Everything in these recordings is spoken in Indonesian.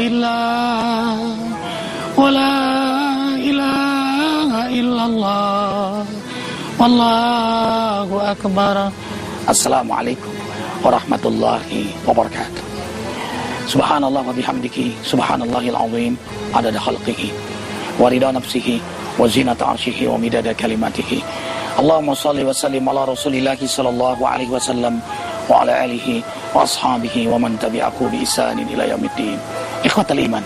لله ولا إله إلا الله والله أكبر السلام عليكم ورحمة الله وبركاته سبحان الله وبحمده سبحان الله العظيم عدد خلقه ورضا نفسه وزينة عرشه ومداد كلماته اللهم صل وسلم على رسول الله صلى الله عليه وسلم wa alihi wa ashabihi wa man tabi'aku bi isanin ila yaumiddin. Ikhwatal iman.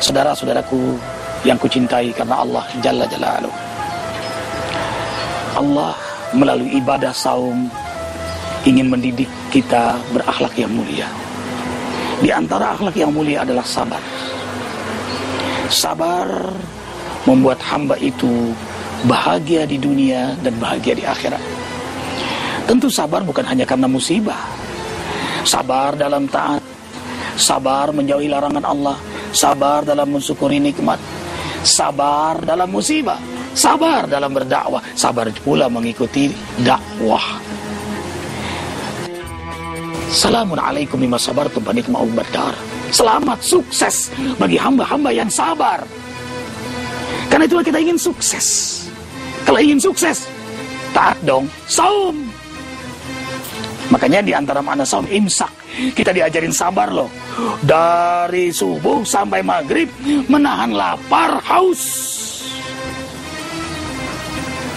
Saudara-saudaraku yang kucintai karena Allah Jalla Jalaluh. Allah melalui ibadah saum ingin mendidik kita berakhlak yang mulia. Di antara akhlak yang mulia adalah sabar. Sabar membuat hamba itu bahagia di dunia dan bahagia di akhirat. Tentu sabar bukan hanya karena musibah. Sabar dalam taat, sabar menjauhi larangan Allah, sabar dalam mensyukuri nikmat, sabar dalam musibah, sabar dalam berdakwah, sabar pula mengikuti dakwah. Assalamualaikum lima sabar tumpanik mau berdar. Selamat sukses bagi hamba-hamba yang sabar. Karena itulah kita ingin sukses. Kalau ingin sukses, taat dong, saum. Makanya di antara mana saum imsak, kita diajarin sabar loh. Dari subuh sampai maghrib, menahan lapar, haus.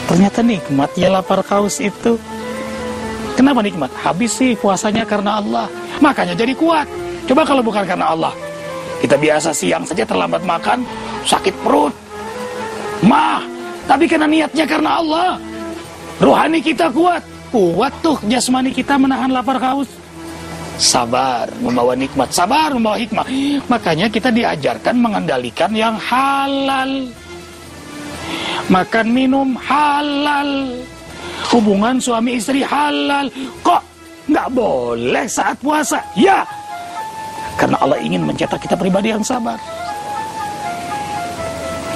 Ternyata nikmat ya lapar haus itu. Kenapa nikmat? Habis sih puasanya karena Allah. Makanya jadi kuat. Coba kalau bukan karena Allah. Kita biasa siang saja terlambat makan, sakit perut, mah tapi karena niatnya karena Allah rohani kita kuat kuat tuh jasmani kita menahan lapar haus. Sabar membawa nikmat. Sabar membawa hikmah. Makanya kita diajarkan mengendalikan yang halal. Makan minum halal. Hubungan suami istri halal. Kok nggak boleh saat puasa? Ya. Karena Allah ingin mencetak kita pribadi yang sabar.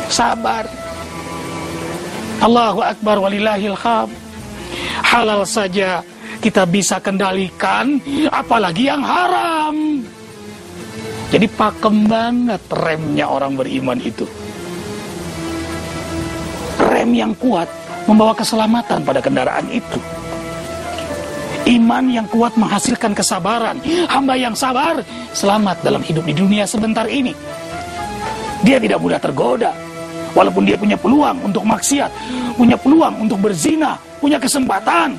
Sabar. Allahu Akbar walillahil kham. Halal saja kita bisa kendalikan, apalagi yang haram. Jadi pakem banget remnya orang beriman itu. Rem yang kuat membawa keselamatan pada kendaraan itu. Iman yang kuat menghasilkan kesabaran. Hamba yang sabar selamat dalam hidup di dunia sebentar ini. Dia tidak mudah tergoda, Walaupun dia punya peluang untuk maksiat, punya peluang untuk berzina, punya kesempatan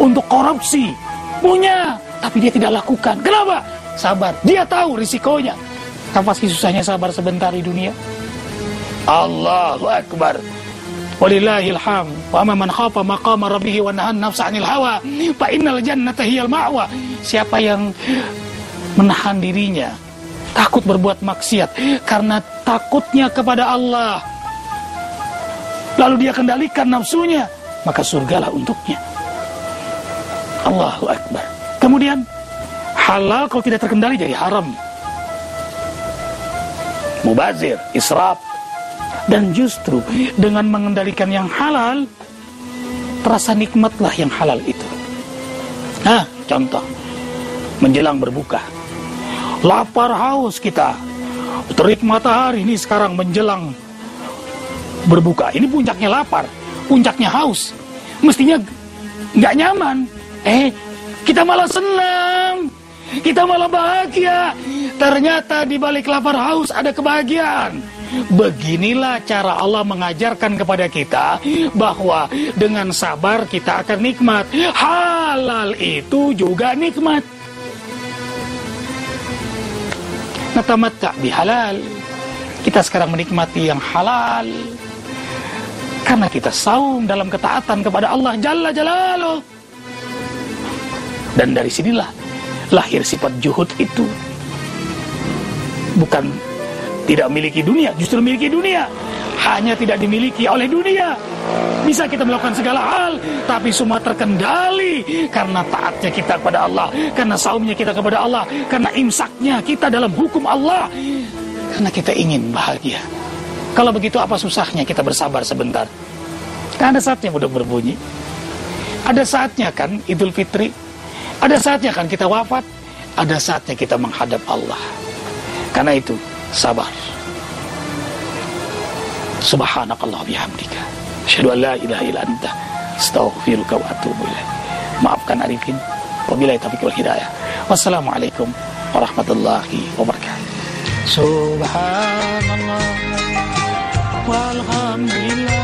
untuk korupsi, punya, tapi dia tidak lakukan. Kenapa? Sabar. Dia tahu risikonya. Apa sih susahnya sabar sebentar di dunia? Allahu Akbar. Walillahil ham. Wa amma man khafa maqama rabbih wa nahan nafsa 'anil hawa, fa innal jannata. Siapa yang menahan dirinya takut berbuat maksiat karena takutnya kepada Allah lalu dia kendalikan nafsunya, maka surgalah untuknya. Allahu Akbar. Kemudian halal kalau tidak terkendali jadi haram. Mubazir, israf. Dan justru dengan mengendalikan yang halal, terasa nikmatlah yang halal itu. Nah, contoh. Menjelang berbuka. Lapar haus kita. Terik matahari ini sekarang menjelang berbuka. Ini puncaknya lapar, puncaknya haus. Mestinya nggak nyaman. Eh, kita malah senang. Kita malah bahagia. Ternyata di balik lapar haus ada kebahagiaan. Beginilah cara Allah mengajarkan kepada kita bahwa dengan sabar kita akan nikmat. Halal itu juga nikmat. Natamatta bihalal. Kita sekarang menikmati yang halal. Karena kita saum dalam ketaatan kepada Allah Jalla Jalaluh. Dan dari sinilah lahir sifat juhud itu. Bukan tidak memiliki dunia, justru memiliki dunia. Hanya tidak dimiliki oleh dunia. Bisa kita melakukan segala hal, tapi semua terkendali karena taatnya kita kepada Allah, karena saumnya kita kepada Allah, karena imsaknya kita dalam hukum Allah, karena kita ingin bahagia. Kalau begitu apa susahnya kita bersabar sebentar? Kan ada saatnya mudah berbunyi. Ada saatnya kan Idul Fitri. Ada saatnya kan kita wafat. Ada saatnya kita menghadap Allah. Karena itu sabar. Subhanakallah bihamdika. Asyadu an la ilaha ila anta. Astaghfiruka wa atubu. Maafkan Arifin. Wabillahi taufiq wal hidayah. Wassalamualaikum warahmatullahi wabarakatuh. Subhanallah. والغم لا